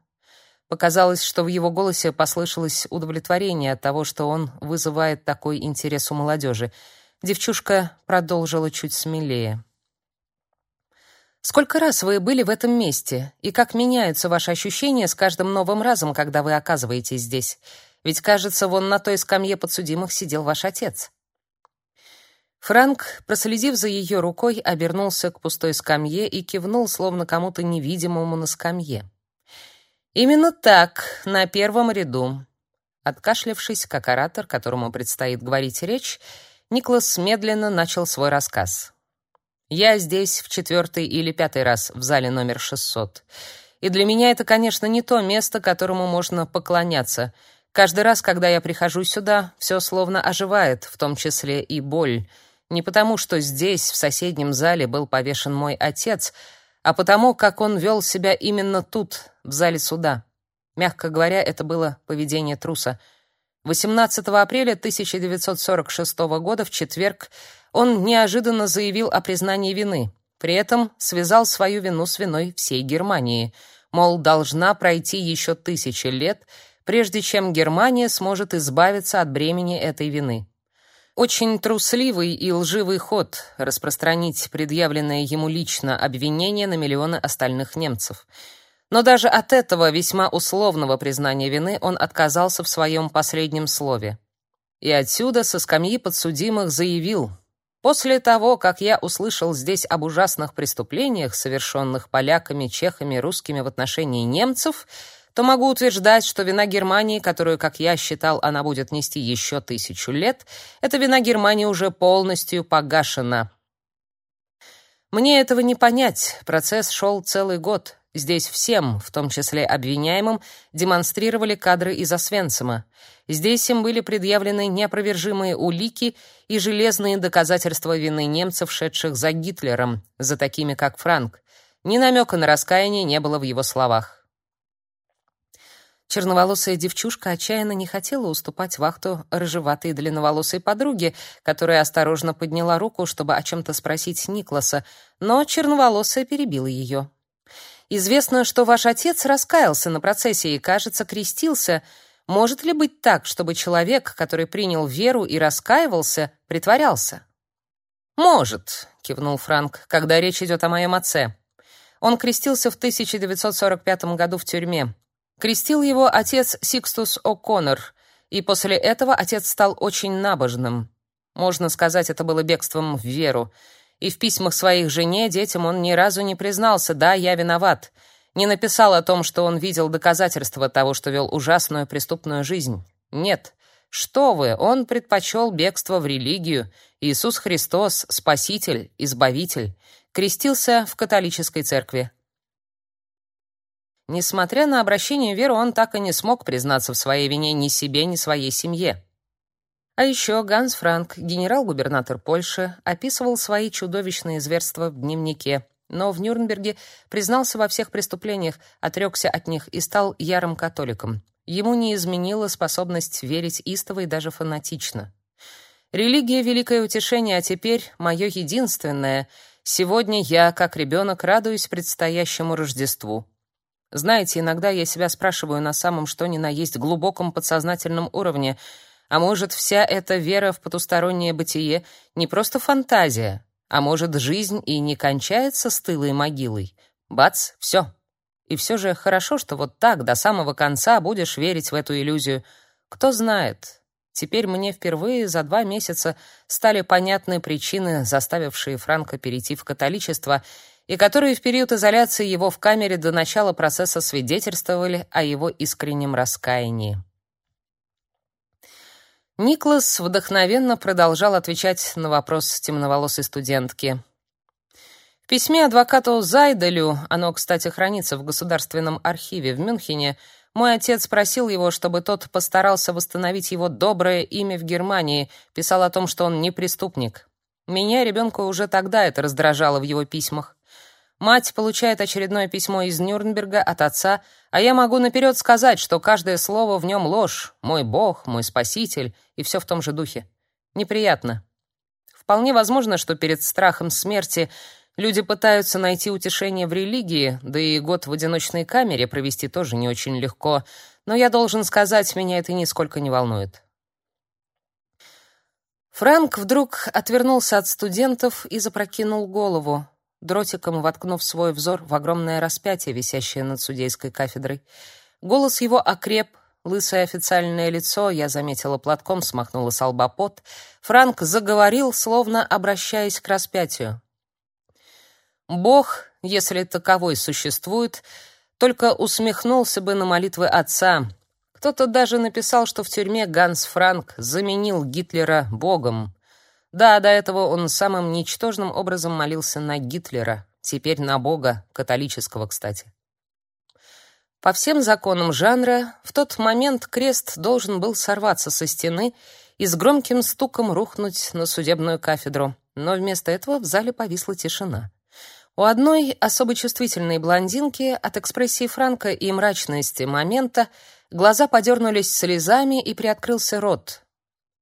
Показалось, что в его голосе послышалось удовлетворение от того, что он вызывает такой интерес у молодежи. Девчушка продолжила чуть смелее. Сколько раз вы были в этом месте, и как меняются ваши ощущения с каждым новым разом, когда вы оказываетесь здесь? Ведь, кажется, вон на той скамье подсудимых сидел ваш отец. Франк, проследив за ее рукой, обернулся к пустой скамье и кивнул, словно кому-то невидимому на скамье. Именно так, на первом ряду. Откашлявшись, как оратор, которому предстоит говорить речь, Никлас медленно начал свой рассказ. Я здесь в четвертый или пятый раз в зале номер 600. И для меня это, конечно, не то место, которому можно поклоняться. Каждый раз, когда я прихожу сюда, все словно оживает, в том числе и боль. Не потому, что здесь, в соседнем зале, был повешен мой отец, а потому, как он вел себя именно тут, в зале суда. Мягко говоря, это было поведение труса. 18 апреля 1946 года в четверг он неожиданно заявил о признании вины. При этом связал свою вину с виной всей Германии. Мол, должна пройти еще тысячи лет, прежде чем Германия сможет избавиться от бремени этой вины. Очень трусливый и лживый ход распространить предъявленное ему лично обвинение на миллионы остальных немцев. Но даже от этого весьма условного признания вины он отказался в своем последнем слове. И отсюда со скамьи подсудимых заявил: После того, как я услышал здесь об ужасных преступлениях, совершенных поляками, чехами, русскими в отношении немцев, то могу утверждать, что вина Германии, которую, как я считал, она будет нести еще тысячу лет, эта вина Германии уже полностью погашена. Мне этого не понять. Процесс шел целый год. Здесь всем, в том числе обвиняемым, демонстрировали кадры из Освенцима. Здесь им были предъявлены неопровержимые улики и железные доказательства вины немцев, шедших за Гитлером, за такими как Франк. Ни намека на раскаяние не было в его словах. Черноволосая девчушка отчаянно не хотела уступать вахту рыжеватой длинноволосой подруге, которая осторожно подняла руку, чтобы о чем то спросить Никласа, но черноволосая перебила ее. Известно, что ваш отец раскаялся на процессе и, кажется, крестился. Может ли быть так, чтобы человек, который принял веру и раскаивался, притворялся? Может, кивнул Франк, когда речь идет о моем отце. Он крестился в 1945 году в тюрьме. Крестил его отец Сикстус О'Коннор, и после этого отец стал очень набожным. Можно сказать, это было бегством в веру и в письмах своих жене, детям он ни разу не признался: "Да, я виноват". Не написал о том, что он видел доказательства того, что вел ужасную преступную жизнь. Нет. Что вы? Он предпочел бегство в религию. Иисус Христос спаситель, избавитель, крестился в католической церкви. Несмотря на обращение в веру, он так и не смог признаться в своей вине ни себе, ни своей семье. А еще Ганс Франк, генерал-губернатор Польши, описывал свои чудовищные зверства в дневнике, но в Нюрнберге признался во всех преступлениях, отрекся от них и стал ярым католиком. Ему не изменила способность верить истово и даже фанатично. Религия — великое утешение, а теперь мое единственное. Сегодня я, как ребенок, радуюсь предстоящему Рождеству. Знаете, иногда я себя спрашиваю на самом что ни на есть глубоком подсознательном уровне — а может, вся эта вера в потустороннее бытие не просто фантазия, а может, жизнь и не кончается стылой могилой? Бац, все. И все же хорошо, что вот так до самого конца будешь верить в эту иллюзию. Кто знает. Теперь мне впервые за два месяца стали понятны причины, заставившие Франка перейти в католичество, и которые в период изоляции его в камере до начала процесса свидетельствовали о его искреннем раскаянии. Никлас вдохновенно продолжал отвечать на вопрос темноволосой студентки. В письме адвокату Зайделю, оно, кстати, хранится в Государственном архиве в Мюнхене, мой отец просил его, чтобы тот постарался восстановить его доброе имя в Германии, писал о том, что он не преступник. Меня, ребенка, уже тогда это раздражало в его письмах. Мать получает очередное письмо из Нюрнберга от отца, а я могу наперед сказать, что каждое слово в нем ложь. Мой Бог, мой Спаситель и все в том же духе. Неприятно. Вполне возможно, что перед страхом смерти люди пытаются найти утешение в религии, да и год в одиночной камере провести тоже не очень легко. Но я должен сказать, меня это нисколько не волнует. Фрэнк вдруг отвернулся от студентов и запрокинул голову дротиком воткнув свой взор в огромное распятие, висящее над судейской кафедрой. Голос его окреп, лысое официальное лицо, я заметила платком, смахнула с лба пот. Франк заговорил, словно обращаясь к распятию. Бог, если таковой существует, только усмехнулся бы на молитвы отца. Кто-то даже написал, что в тюрьме Ганс Франк заменил Гитлера богом. Да, до этого он самым ничтожным образом молился на Гитлера, теперь на Бога, католического, кстати. По всем законам жанра, в тот момент крест должен был сорваться со стены и с громким стуком рухнуть на судебную кафедру, но вместо этого в зале повисла тишина. У одной особо чувствительной блондинки от экспрессии Франка и мрачности момента глаза подернулись слезами и приоткрылся рот.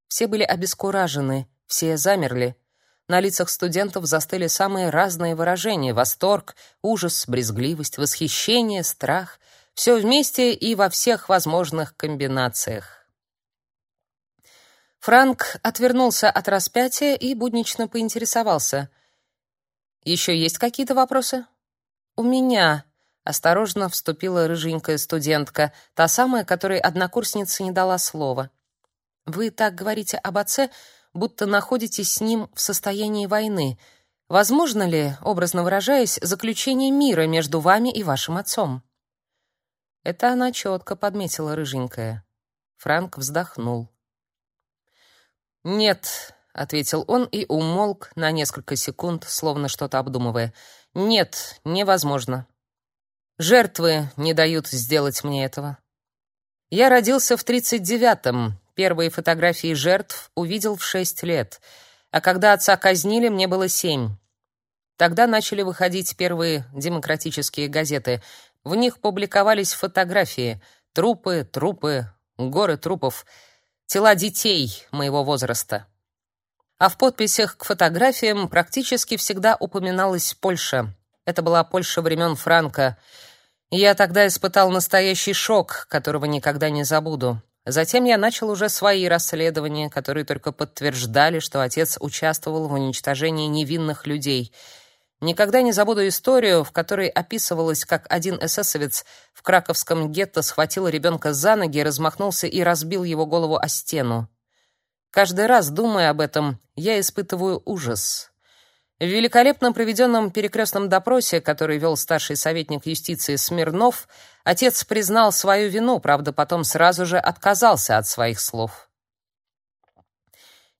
Все были обескуражены, все замерли. На лицах студентов застыли самые разные выражения: восторг, ужас, брезгливость, восхищение, страх, все вместе и во всех возможных комбинациях. Франк отвернулся от распятия и буднично поинтересовался: «Еще есть какие-то вопросы?" "У меня", осторожно вступила рыженькая студентка, та самая, которой однокурсница не дала слова. "Вы так говорите об отце, будто находитесь с ним в состоянии войны. Возможно ли, образно выражаясь, заключение мира между вами и вашим отцом? Это она четко подметила рыженькая. Франк вздохнул. Нет, ответил он и умолк на несколько секунд, словно что-то обдумывая. Нет, невозможно. Жертвы не дают сделать мне этого. Я родился в тридцать девятом. Первые фотографии жертв увидел в шесть лет, а когда отца казнили, мне было семь. Тогда начали выходить первые демократические газеты. В них публиковались фотографии, трупы, трупы, горы трупов тела детей моего возраста. А в подписях к фотографиям практически всегда упоминалась Польша. Это была Польша времен Франка. Я тогда испытал настоящий шок, которого никогда не забуду. Затем я начал уже свои расследования, которые только подтверждали, что отец участвовал в уничтожении невинных людей — Никогда не забуду историю, в которой описывалось, как один эсэсовец в краковском гетто схватил ребенка за ноги, размахнулся и разбил его голову о стену. Каждый раз, думая об этом, я испытываю ужас. В великолепно проведенном перекрестном допросе, который вел старший советник юстиции Смирнов, отец признал свою вину, правда, потом сразу же отказался от своих слов.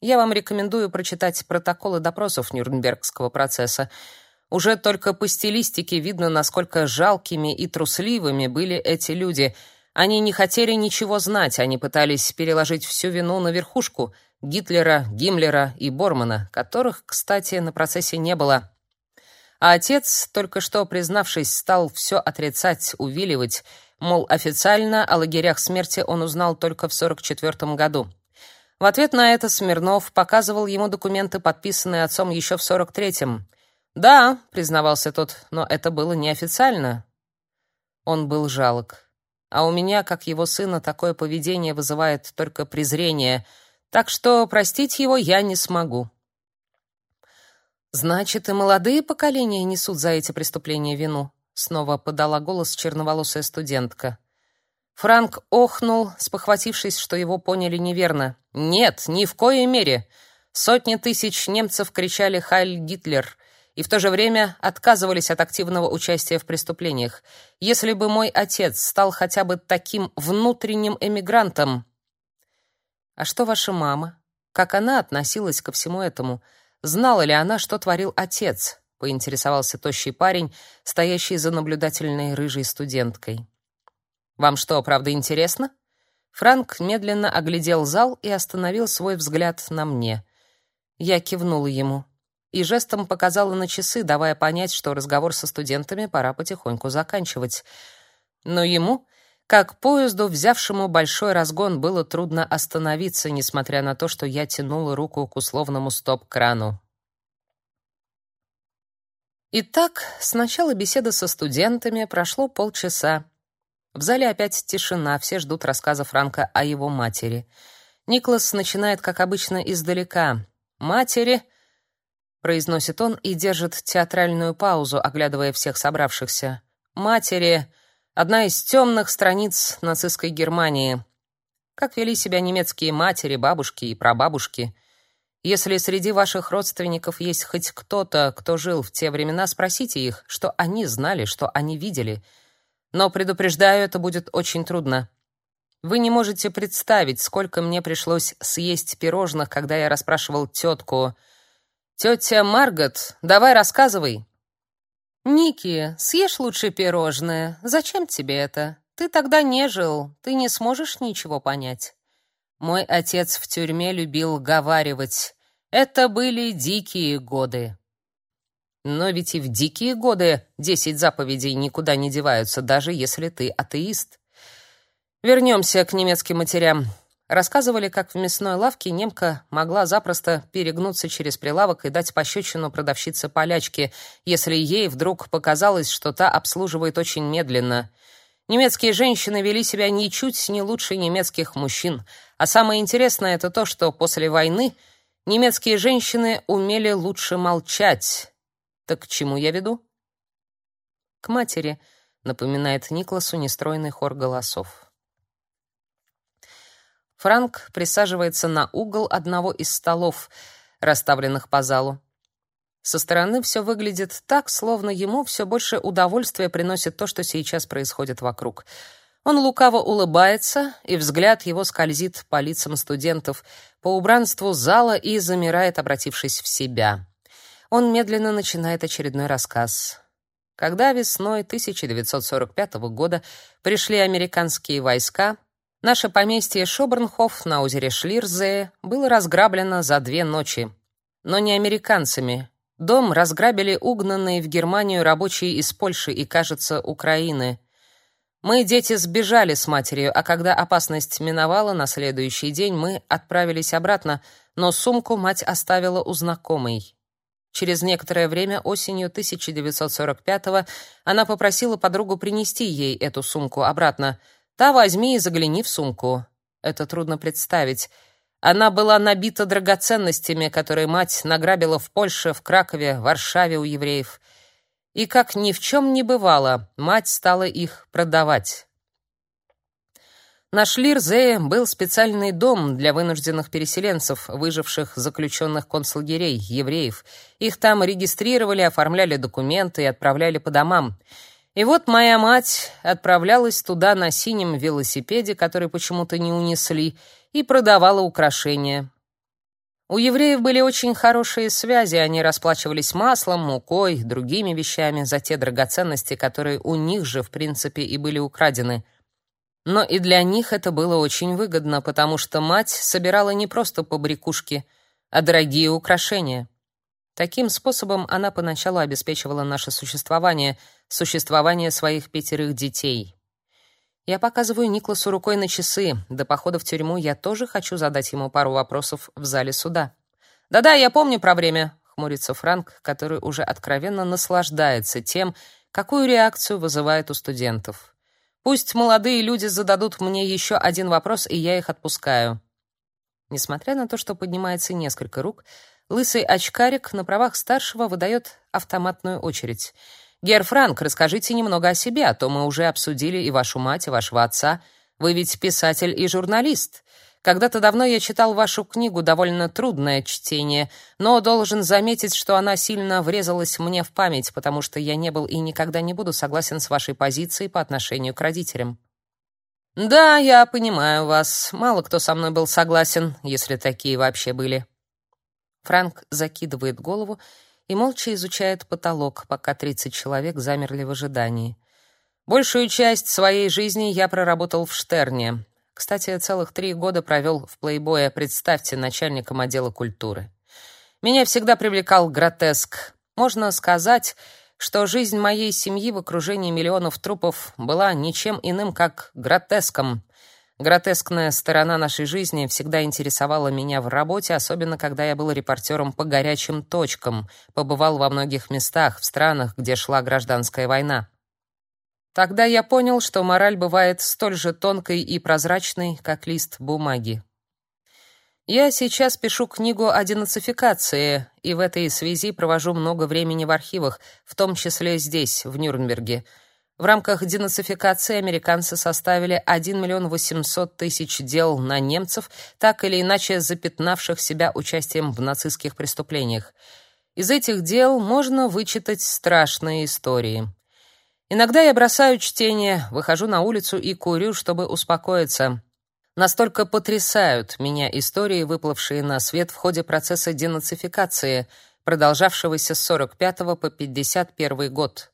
Я вам рекомендую прочитать протоколы допросов Нюрнбергского процесса. Уже только по стилистике видно, насколько жалкими и трусливыми были эти люди. Они не хотели ничего знать, они пытались переложить всю вину на верхушку Гитлера, Гиммлера и Бормана, которых, кстати, на процессе не было. А отец, только что признавшись, стал все отрицать, увиливать, мол, официально о лагерях смерти он узнал только в 44 году. В ответ на это Смирнов показывал ему документы, подписанные отцом еще в 43-м. «Да», — признавался тот, — «но это было неофициально». Он был жалок. А у меня, как его сына, такое поведение вызывает только презрение, так что простить его я не смогу. «Значит, и молодые поколения несут за эти преступления вину», — снова подала голос черноволосая студентка. Франк охнул, спохватившись, что его поняли неверно. «Нет, ни в коей мере!» Сотни тысяч немцев кричали «Хайль Гитлер!» и в то же время отказывались от активного участия в преступлениях. Если бы мой отец стал хотя бы таким внутренним эмигрантом... А что ваша мама? Как она относилась ко всему этому? Знала ли она, что творил отец? Поинтересовался тощий парень, стоящий за наблюдательной рыжей студенткой. Вам что, правда интересно? Франк медленно оглядел зал и остановил свой взгляд на мне. Я кивнула ему и жестом показала на часы, давая понять, что разговор со студентами пора потихоньку заканчивать. Но ему, как поезду, взявшему большой разгон, было трудно остановиться, несмотря на то, что я тянула руку к условному стоп-крану. Итак, сначала беседа со студентами прошло полчаса. В зале опять тишина, все ждут рассказа Франка о его матери. Никлас начинает, как обычно, издалека. «Матери», произносит он и держит театральную паузу, оглядывая всех собравшихся. Матери одна из темных страниц нацистской Германии. Как вели себя немецкие матери, бабушки и прабабушки? Если среди ваших родственников есть хоть кто-то, кто жил в те времена, спросите их, что они знали, что они видели. Но предупреждаю, это будет очень трудно. Вы не можете представить, сколько мне пришлось съесть пирожных, когда я расспрашивал тетку, Тетя Маргот, давай рассказывай. Ники, съешь лучше пирожное. Зачем тебе это? Ты тогда не жил, ты не сможешь ничего понять. Мой отец в тюрьме любил говаривать: "Это были дикие годы". Но ведь и в дикие годы десять заповедей никуда не деваются, даже если ты атеист. Вернемся к немецким матерям. Рассказывали, как в мясной лавке немка могла запросто перегнуться через прилавок и дать пощечину продавщице полячке, если ей вдруг показалось, что та обслуживает очень медленно. Немецкие женщины вели себя ничуть не лучше немецких мужчин. А самое интересное это то, что после войны немецкие женщины умели лучше молчать. Так к чему я веду? К матери, напоминает Никласу нестройный хор голосов. Франк присаживается на угол одного из столов, расставленных по залу. Со стороны все выглядит так, словно ему все больше удовольствия приносит то, что сейчас происходит вокруг. Он лукаво улыбается, и взгляд его скользит по лицам студентов, по убранству зала и замирает, обратившись в себя. Он медленно начинает очередной рассказ. Когда весной 1945 года пришли американские войска, наше поместье Шобернхоф на озере Шлирзее было разграблено за две ночи. Но не американцами. Дом разграбили угнанные в Германию рабочие из Польши и, кажется, Украины. Мы, дети, сбежали с матерью, а когда опасность миновала, на следующий день мы отправились обратно, но сумку мать оставила у знакомой. Через некоторое время, осенью 1945-го, она попросила подругу принести ей эту сумку обратно. Та возьми и загляни в сумку. Это трудно представить. Она была набита драгоценностями, которые мать награбила в Польше, в Кракове, Варшаве у евреев. И как ни в чем не бывало, мать стала их продавать. На Шлирзее был специальный дом для вынужденных переселенцев, выживших заключенных концлагерей, евреев. Их там регистрировали, оформляли документы и отправляли по домам. И вот моя мать отправлялась туда на синем велосипеде, который почему-то не унесли, и продавала украшения. У евреев были очень хорошие связи, они расплачивались маслом, мукой, другими вещами за те драгоценности, которые у них же, в принципе, и были украдены. Но и для них это было очень выгодно, потому что мать собирала не просто побрякушки, а дорогие украшения. Таким способом она поначалу обеспечивала наше существование, существование своих пятерых детей. Я показываю Никласу рукой на часы. До похода в тюрьму я тоже хочу задать ему пару вопросов в зале суда. Да-да, я помню про время, хмурится Франк, который уже откровенно наслаждается тем, какую реакцию вызывает у студентов. Пусть молодые люди зададут мне еще один вопрос, и я их отпускаю. Несмотря на то, что поднимается несколько рук, лысый очкарик на правах старшего выдает автоматную очередь. Гер Франк, расскажите немного о себе, а то мы уже обсудили и вашу мать, и вашего отца. Вы ведь писатель и журналист. Когда-то давно я читал вашу книгу, довольно трудное чтение, но должен заметить, что она сильно врезалась мне в память, потому что я не был и никогда не буду согласен с вашей позицией по отношению к родителям. Да, я понимаю вас. Мало кто со мной был согласен, если такие вообще были. Франк закидывает голову и молча изучает потолок, пока 30 человек замерли в ожидании. Большую часть своей жизни я проработал в Штерне, кстати, целых три года провел в «Плейбое», представьте, начальником отдела культуры. Меня всегда привлекал гротеск. Можно сказать, что жизнь моей семьи в окружении миллионов трупов была ничем иным, как гротеском. Гротескная сторона нашей жизни всегда интересовала меня в работе, особенно когда я был репортером по горячим точкам, побывал во многих местах, в странах, где шла гражданская война. Тогда я понял, что мораль бывает столь же тонкой и прозрачной, как лист бумаги. Я сейчас пишу книгу о денацификации, и в этой связи провожу много времени в архивах, в том числе здесь, в Нюрнберге. В рамках денацификации американцы составили 1 миллион 800 тысяч дел на немцев, так или иначе запятнавших себя участием в нацистских преступлениях. Из этих дел можно вычитать страшные истории. Иногда я бросаю чтение, выхожу на улицу и курю, чтобы успокоиться. Настолько потрясают меня истории, выплывшие на свет в ходе процесса денацификации, продолжавшегося с 45 по 51 год.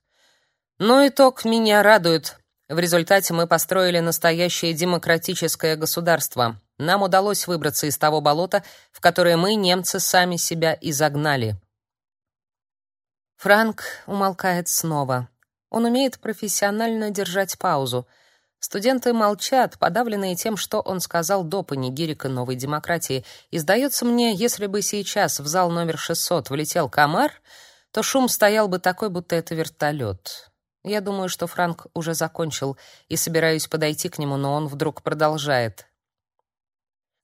Но итог меня радует. В результате мы построили настоящее демократическое государство. Нам удалось выбраться из того болота, в которое мы, немцы, сами себя и загнали. Франк умолкает снова. Он умеет профессионально держать паузу. Студенты молчат, подавленные тем, что он сказал до панигирика новой демократии. И сдается мне, если бы сейчас в зал номер 600 влетел комар, то шум стоял бы такой, будто это вертолет. Я думаю, что Франк уже закончил, и собираюсь подойти к нему, но он вдруг продолжает.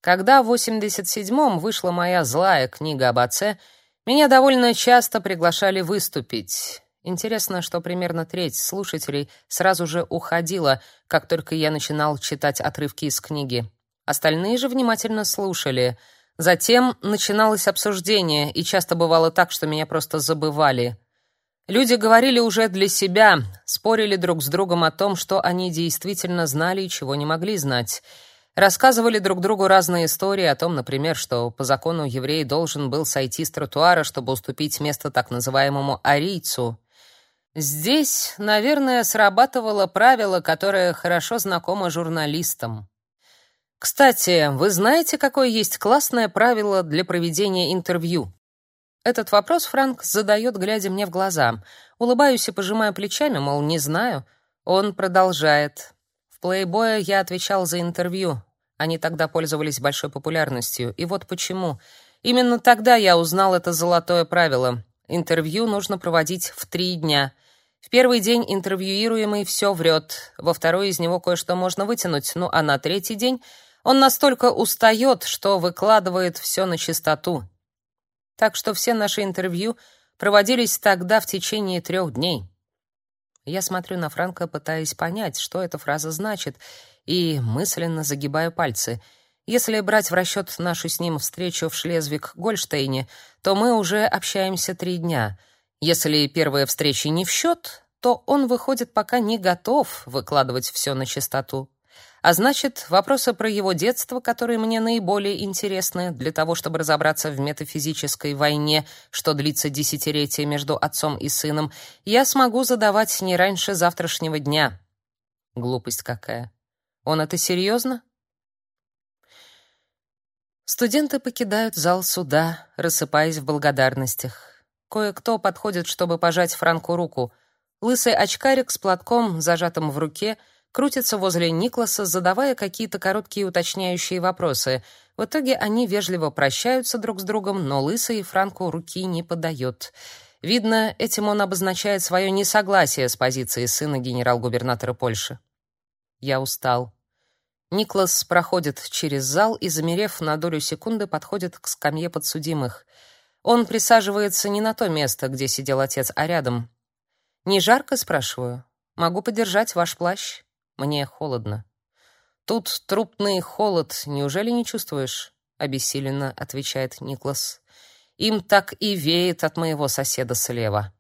Когда в 87-м вышла моя злая книга об отце, меня довольно часто приглашали выступить. Интересно, что примерно треть слушателей сразу же уходила, как только я начинал читать отрывки из книги. Остальные же внимательно слушали. Затем начиналось обсуждение, и часто бывало так, что меня просто забывали. Люди говорили уже для себя, спорили друг с другом о том, что они действительно знали и чего не могли знать. Рассказывали друг другу разные истории о том, например, что по закону еврей должен был сойти с тротуара, чтобы уступить место так называемому арийцу. Здесь, наверное, срабатывало правило, которое хорошо знакомо журналистам. Кстати, вы знаете, какое есть классное правило для проведения интервью? Этот вопрос Франк задает, глядя мне в глаза. Улыбаюсь и пожимаю плечами, мол, не знаю. Он продолжает. В Playboy я отвечал за интервью. Они тогда пользовались большой популярностью. И вот почему. Именно тогда я узнал это золотое правило. Интервью нужно проводить в три дня. В первый день интервьюируемый все врет, во второй из него кое-что можно вытянуть, ну а на третий день он настолько устает, что выкладывает все на чистоту. Так что все наши интервью проводились тогда в течение трех дней. Я смотрю на Франка, пытаясь понять, что эта фраза значит, и мысленно загибаю пальцы. Если брать в расчет нашу с ним встречу в Шлезвиг-Гольштейне, то мы уже общаемся три дня. Если первая встреча не в счет, то он выходит пока не готов выкладывать все на чистоту. А значит, вопросы про его детство, которые мне наиболее интересны для того, чтобы разобраться в метафизической войне, что длится десятилетия между отцом и сыном, я смогу задавать не раньше завтрашнего дня. Глупость какая. Он это серьезно? Студенты покидают зал суда, рассыпаясь в благодарностях. Кое-кто подходит, чтобы пожать Франку руку. Лысый очкарик с платком, зажатым в руке, крутится возле Никласа, задавая какие-то короткие уточняющие вопросы. В итоге они вежливо прощаются друг с другом, но Лысый Франку руки не подает. Видно, этим он обозначает свое несогласие с позицией сына генерал-губернатора Польши. Я устал. Никлас проходит через зал и, замерев на долю секунды, подходит к скамье подсудимых. Он присаживается не на то место, где сидел отец, а рядом. «Не жарко?» — спрашиваю. «Могу подержать ваш плащ?» Мне холодно. «Тут трупный холод, неужели не чувствуешь?» — обессиленно отвечает Никлас. «Им так и веет от моего соседа слева».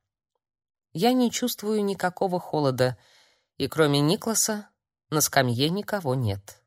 Я не чувствую никакого холода, и кроме Никласа на скамье никого нет.